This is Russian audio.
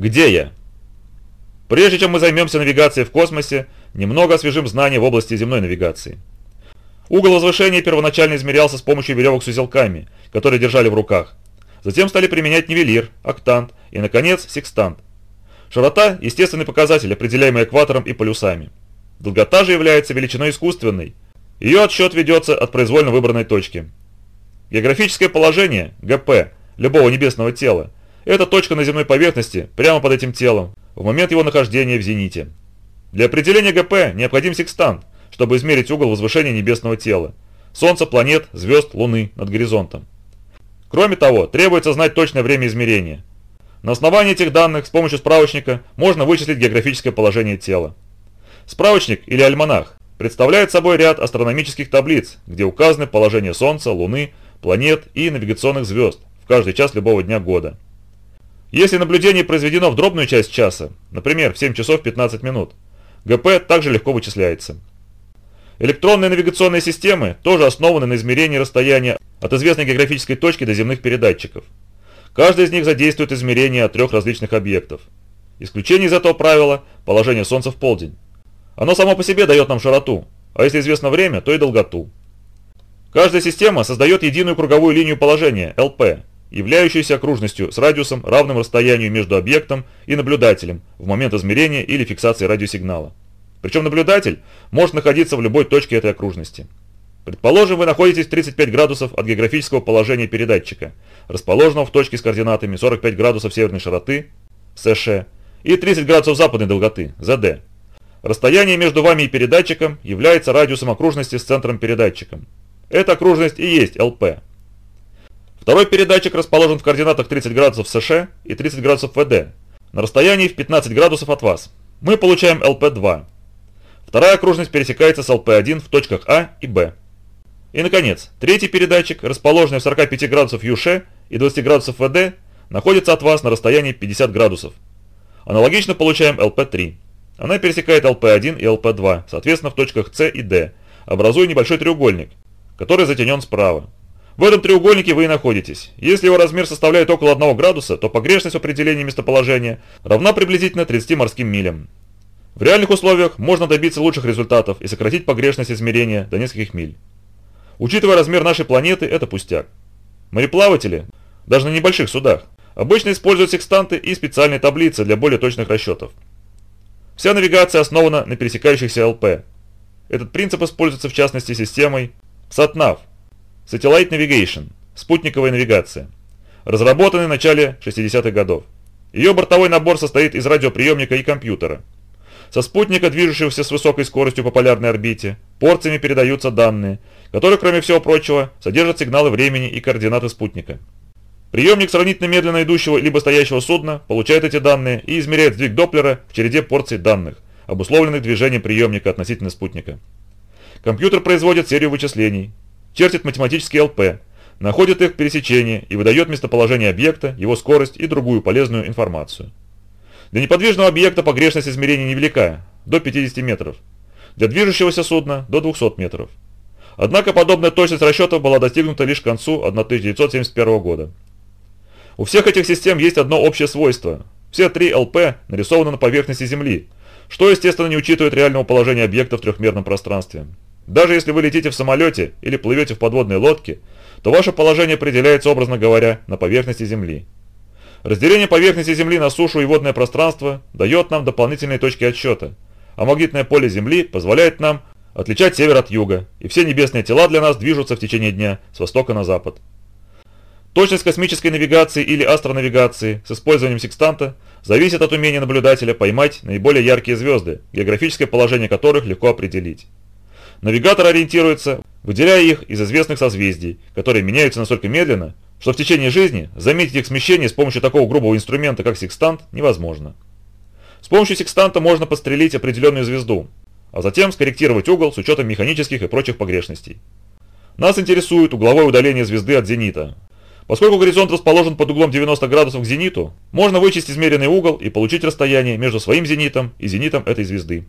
Где я? Прежде чем мы займемся навигацией в космосе, немного освежим знания в области земной навигации. Угол возвышения первоначально измерялся с помощью веревок с узелками, которые держали в руках. Затем стали применять нивелир, октант и, наконец, секстант. Широта – естественный показатель, определяемый экватором и полюсами. Долгота же является величиной искусственной. Ее отсчет ведется от произвольно выбранной точки. Географическое положение, ГП, любого небесного тела, это точка на земной поверхности, прямо под этим телом, в момент его нахождения в зените. Для определения ГП необходим секстант, чтобы измерить угол возвышения небесного тела. Солнца, планет, звезд, Луны над горизонтом. Кроме того, требуется знать точное время измерения. На основании этих данных с помощью справочника можно вычислить географическое положение тела. Справочник или альманах представляет собой ряд астрономических таблиц, где указаны положение Солнца, Луны, планет и навигационных звезд в каждый час любого дня года. Если наблюдение произведено в дробную часть часа, например, в 7 часов 15 минут, ГП также легко вычисляется. Электронные навигационные системы тоже основаны на измерении расстояния от известной географической точки до земных передатчиков. Каждый из них задействует измерение от трех различных объектов. Исключение из этого правила – положение Солнца в полдень. Оно само по себе дает нам широту, а если известно время, то и долготу. Каждая система создает единую круговую линию положения, ЛП, являющуюся окружностью с радиусом, равным расстоянию между объектом и наблюдателем в момент измерения или фиксации радиосигнала. Причем наблюдатель может находиться в любой точке этой окружности. Предположим, вы находитесь в 35 градусов от географического положения передатчика, расположенного в точке с координатами 45 градусов северной широты, СШ, и 30 градусов западной долготы, ЗД. Расстояние между вами и передатчиком является радиусом окружности с центром передатчиком. Эта окружность и есть ЛП. Второй передатчик расположен в координатах 30 градусов СШ и 30 градусов ВД, на расстоянии в 15 градусов от вас. Мы получаем ЛП-2. Вторая окружность пересекается с ЛП-1 в точках А и Б. И, наконец, третий передатчик, расположенный в 45 градусов ЮШ и 20 градусов ВД, находится от вас на расстоянии 50 градусов. Аналогично получаем ЛП-3. Она пересекает ЛП-1 и ЛП-2, соответственно в точках С и Д, образуя небольшой треугольник, который затенен справа. В этом треугольнике вы и находитесь. Если его размер составляет около 1 градуса, то погрешность в определении местоположения равна приблизительно 30 морским милям. В реальных условиях можно добиться лучших результатов и сократить погрешность измерения до нескольких миль. Учитывая размер нашей планеты, это пустяк. Мореплаватели, даже на небольших судах, обычно используют секстанты и специальные таблицы для более точных расчетов. Вся навигация основана на пересекающихся ЛП. Этот принцип используется в частности системой SATNAV – Satellite Navigation – спутниковая навигация, разработанной в начале 60-х годов. Ее бортовой набор состоит из радиоприемника и компьютера – со спутника, движущегося с высокой скоростью по полярной орбите, порциями передаются данные, которые, кроме всего прочего, содержат сигналы времени и координаты спутника. Приемник сравнительно медленно идущего либо стоящего судна получает эти данные и измеряет сдвиг Доплера в череде порций данных, обусловленных движением приемника относительно спутника. Компьютер производит серию вычислений, чертит математические ЛП, находит их пересечения и выдает местоположение объекта, его скорость и другую полезную информацию. Для неподвижного объекта погрешность измерения невелика, до 50 метров. Для движущегося судна – до 200 метров. Однако подобная точность расчетов была достигнута лишь к концу 1971 года. У всех этих систем есть одно общее свойство. Все три ЛП нарисованы на поверхности Земли, что, естественно, не учитывает реального положения объекта в трехмерном пространстве. Даже если вы летите в самолете или плывете в подводной лодке, то ваше положение определяется, образно говоря, на поверхности Земли. Разделение поверхности Земли на сушу и водное пространство дает нам дополнительные точки отсчета, а магнитное поле Земли позволяет нам отличать север от юга, и все небесные тела для нас движутся в течение дня с востока на запад. Точность космической навигации или астронавигации с использованием секстанта зависит от умения наблюдателя поймать наиболее яркие звезды, географическое положение которых легко определить. Навигатор ориентируется, выделяя их из известных созвездий, которые меняются настолько медленно, что в течение жизни заметить их смещение с помощью такого грубого инструмента, как секстант, невозможно. С помощью секстанта можно подстрелить определенную звезду, а затем скорректировать угол с учетом механических и прочих погрешностей. Нас интересует угловое удаление звезды от зенита. Поскольку горизонт расположен под углом 90 градусов к зениту, можно вычесть измеренный угол и получить расстояние между своим зенитом и зенитом этой звезды.